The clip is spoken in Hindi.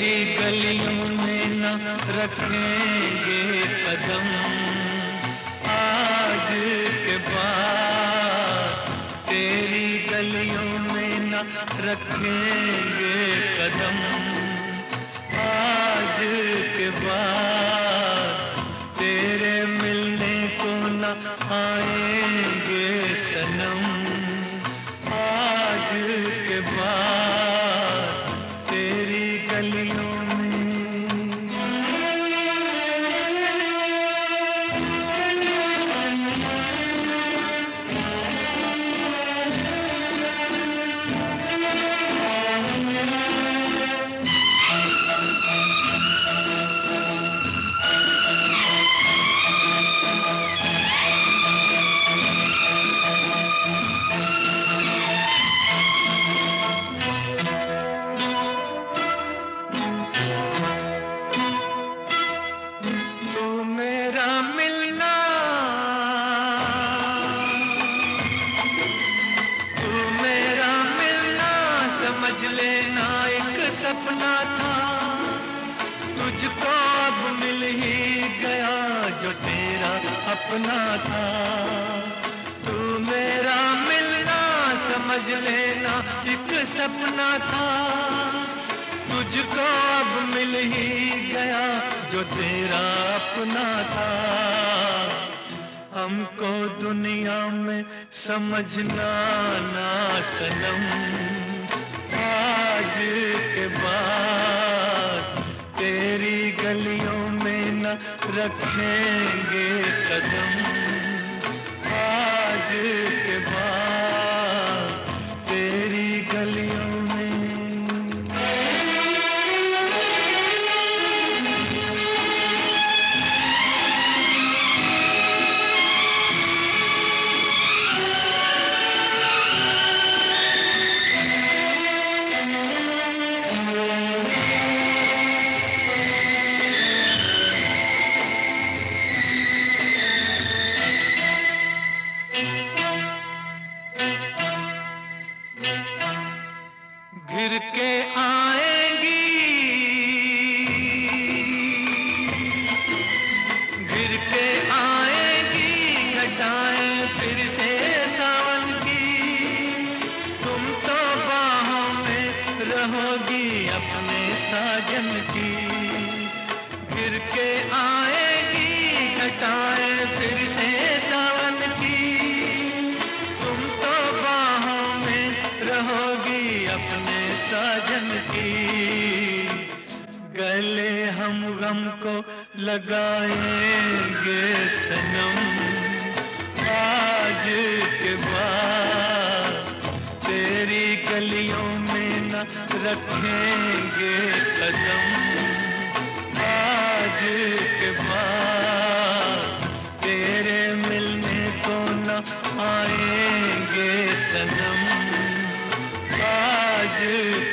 तेरी गलियों में न रखेंगे कदम। आज के बाद तेरी गलियों में न रखेंगे कदम। सपना था तुझको अब मिल ही गया जो तेरा अपना था। तू मेरा मिलना समझ लेना एक सपना था। तुझको अब मिल ही गया जो तेरा अपना था। हमको दुनिया में समझना ना सनम। रखेंगे कदम आज के बाद। घिर के आएँगी। घिर के आएँगी घटाएँ फिर से सावन की। तुम तो बाहों में रहोगी अपने साजन की। घिर के आएगी घटाएँ फिर से साजन की। गले हम गम को लगाएँगे सनम। आज के बाद तेरी गलियों में न रखेंगे कदम। आज के बाद तेरे मिलने को न आएँगे सनम। Brasil.